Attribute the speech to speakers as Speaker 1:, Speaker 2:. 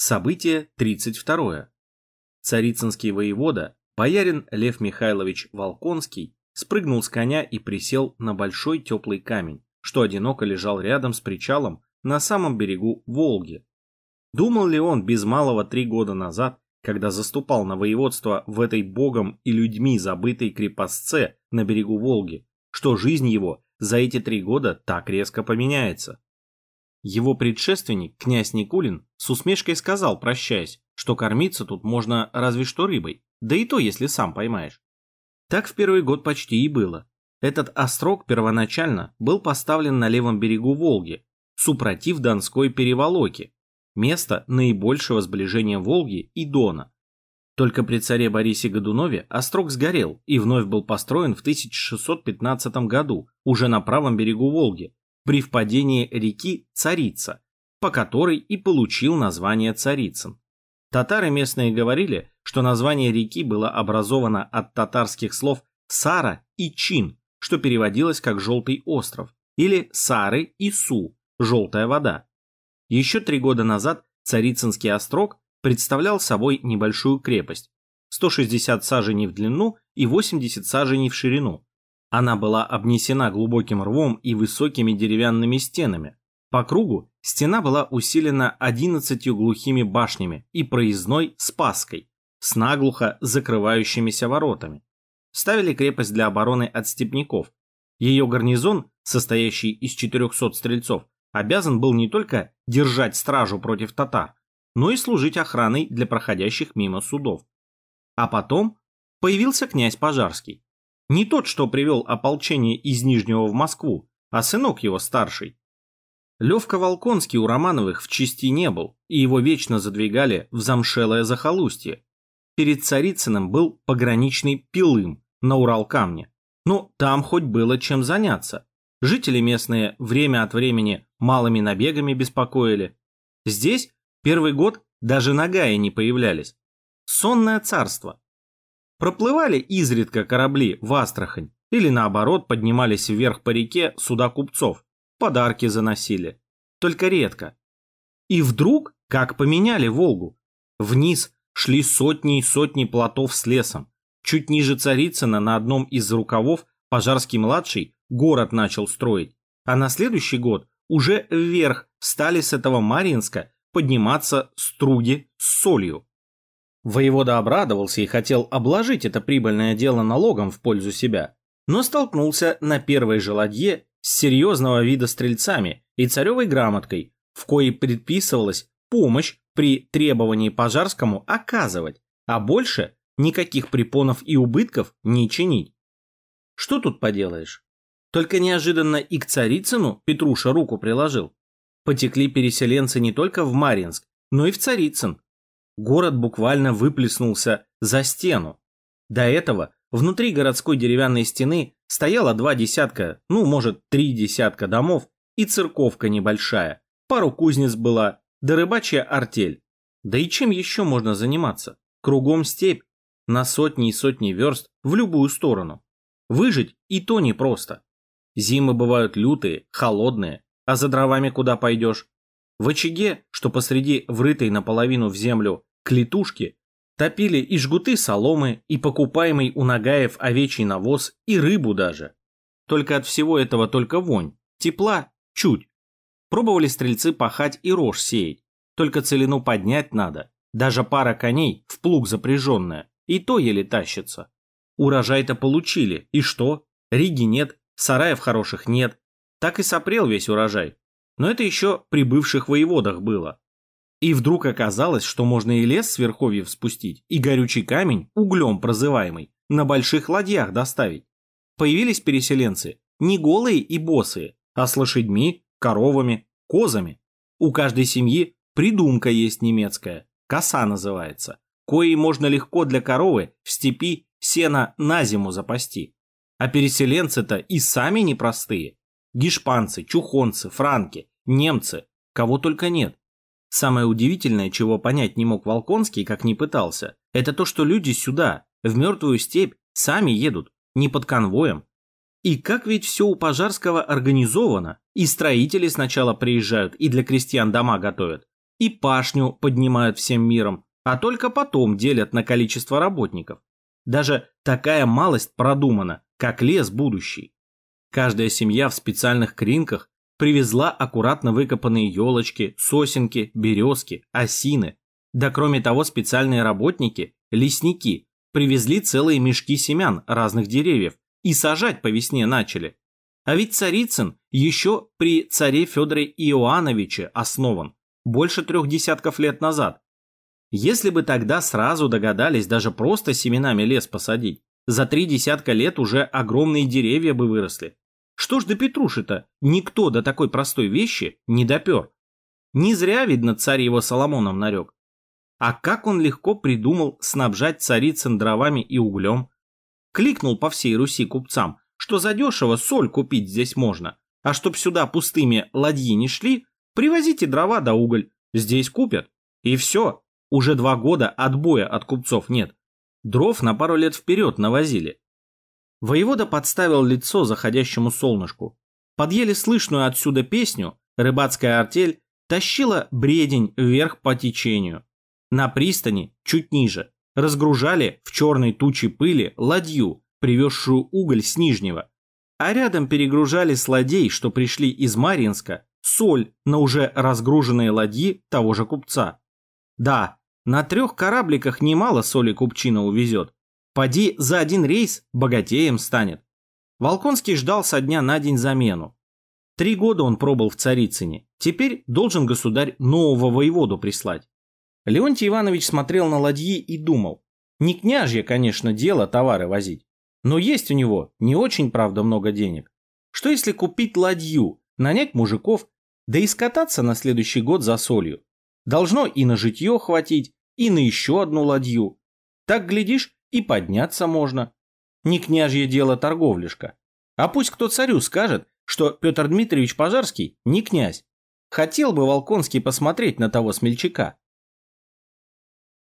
Speaker 1: Событие 32. Царицынский воевода, боярин Лев Михайлович Волконский, спрыгнул с коня и присел на большой теплый камень, что одиноко лежал рядом с причалом на самом берегу Волги. Думал ли он без малого три года назад, когда заступал на воеводство в этой богом и людьми забытой крепостце на берегу Волги, что жизнь его за эти три года так резко поменяется? Его предшественник, князь Никулин, с усмешкой сказал, прощаясь, что кормиться тут можно разве что рыбой, да и то, если сам поймаешь. Так в первый год почти и было. Этот острог первоначально был поставлен на левом берегу Волги, супротив Донской переволоки, место наибольшего сближения Волги и Дона. Только при царе Борисе Годунове острог сгорел и вновь был построен в 1615 году, уже на правом берегу Волги, при впадении реки Царица, по которой и получил название Царицын. Татары местные говорили, что название реки было образовано от татарских слов «сара» и «чин», что переводилось как «желтый остров», или «сары» и «су» – «желтая вода». Еще три года назад Царицынский острог представлял собой небольшую крепость, 160 саженей в длину и 80 саженей в ширину, она была обнесена глубоким рвом и высокими деревянными стенами. По кругу стена была усилена одиннадцатью глухими башнями и проездной спаской с наглухо закрывающимися воротами. Ставили крепость для обороны от степняков. Ее гарнизон, состоящий из 400 стрельцов, обязан был не только держать стражу против татар, но и служить охраной для проходящих мимо судов. А потом появился князь Пожарский. Не тот, что привел ополчение из Нижнего в Москву, а сынок его старший. Левка Волконский у Романовых в чести не был, и его вечно задвигали в замшелое захолустье. Перед Царицыным был пограничный Пилым на Урал-камне. Но там хоть было чем заняться. Жители местные время от времени малыми набегами беспокоили. Здесь первый год даже нагаи не появлялись. Сонное царство. Проплывали изредка корабли в Астрахань или наоборот поднимались вверх по реке суда купцов, подарки заносили. Только редко. И вдруг, как поменяли Волгу, вниз шли сотни и сотни плотов с лесом. Чуть ниже Царицына на одном из рукавов Пожарский-младший город начал строить, а на следующий год уже вверх стали с этого Марьинска подниматься струги с солью. Воевода обрадовался и хотел обложить это прибыльное дело налогом в пользу себя, но столкнулся на первой же ладье с серьезного вида стрельцами и царевой грамоткой, в коей предписывалась помощь при требовании Пожарскому оказывать, а больше никаких препонов и убытков не чинить. Что тут поделаешь? Только неожиданно и к Царицыну Петруша руку приложил. Потекли переселенцы не только в Маринск, но и в Царицын, город буквально выплеснулся за стену. До этого внутри городской деревянной стены стояло два десятка, ну, может, три десятка домов и церковка небольшая, пару кузнец была, да рыбачья артель. Да и чем еще можно заниматься? Кругом степь, на сотни и сотни верст в любую сторону. Выжить и то непросто. Зимы бывают лютые, холодные, а за дровами куда пойдешь? В очаге, что посреди врытой наполовину в землю клетушки, топили и жгуты соломы, и покупаемый у нагаев овечий навоз, и рыбу даже. Только от всего этого только вонь, тепла чуть. Пробовали стрельцы пахать и рожь сеять, только целину поднять надо, даже пара коней в плуг запряженная, и то еле тащится. Урожай-то получили, и что? Риги нет, сараев хороших нет, так и сопрел весь урожай. Но это еще при бывших воеводах было. И вдруг оказалось, что можно и лес с верховьев спустить, и горючий камень, углем прозываемый, на больших ладьях доставить. Появились переселенцы, не голые и босые, а с лошадьми, коровами, козами. У каждой семьи придумка есть немецкая, коса называется, коей можно легко для коровы в степи сено на зиму запасти. А переселенцы-то и сами непростые. Гешпанцы, чухонцы, франки, немцы, кого только нет. Самое удивительное, чего понять не мог Волконский, как ни пытался, это то, что люди сюда, в мертвую степь, сами едут, не под конвоем. И как ведь все у Пожарского организовано, и строители сначала приезжают и для крестьян дома готовят, и пашню поднимают всем миром, а только потом делят на количество работников. Даже такая малость продумана, как лес будущий. Каждая семья в специальных кринках привезла аккуратно выкопанные елочки, сосенки, березки, осины. Да кроме того, специальные работники, лесники, привезли целые мешки семян разных деревьев и сажать по весне начали. А ведь Царицын еще при царе Федоре Иоанновиче основан, больше трех десятков лет назад. Если бы тогда сразу догадались даже просто семенами лес посадить, за три десятка лет уже огромные деревья бы выросли. Что ж до Петруши-то, никто до такой простой вещи не допер. Не зря, видно, царь его Соломоном нарек. А как он легко придумал снабжать царицын дровами и углем. Кликнул по всей Руси купцам, что задешево соль купить здесь можно, а чтоб сюда пустыми ладьи не шли, привозите дрова да уголь, здесь купят. И все, уже два года отбоя от купцов нет. Дров на пару лет вперед навозили. Воевода подставил лицо заходящему солнышку. Под еле слышную отсюда песню рыбацкая артель тащила бредень вверх по течению. На пристани, чуть ниже, разгружали в черной туче пыли ладью, привезшую уголь с Нижнего. А рядом перегружали с ладей, что пришли из Марьинска, соль на уже разгруженные ладьи того же купца. Да, на трех корабликах немало соли купчина увезет. Поди за один рейс богатеем станет. Волконский ждал со дня на день замену. Три года он пробыл в Царицыне. Теперь должен государь нового воеводу прислать. Леонтий Иванович смотрел на ладьи и думал. Не княжье, конечно, дело товары возить. Но есть у него не очень, правда, много денег. Что если купить ладью, нанять мужиков, да и скататься на следующий год за солью? Должно и на житье хватить, и на еще одну ладью. Так, глядишь, и подняться можно. Не княжье дело торговляшка. А пусть кто царю скажет, что Петр Дмитриевич Пожарский не князь. Хотел бы Волконский посмотреть на того смельчака.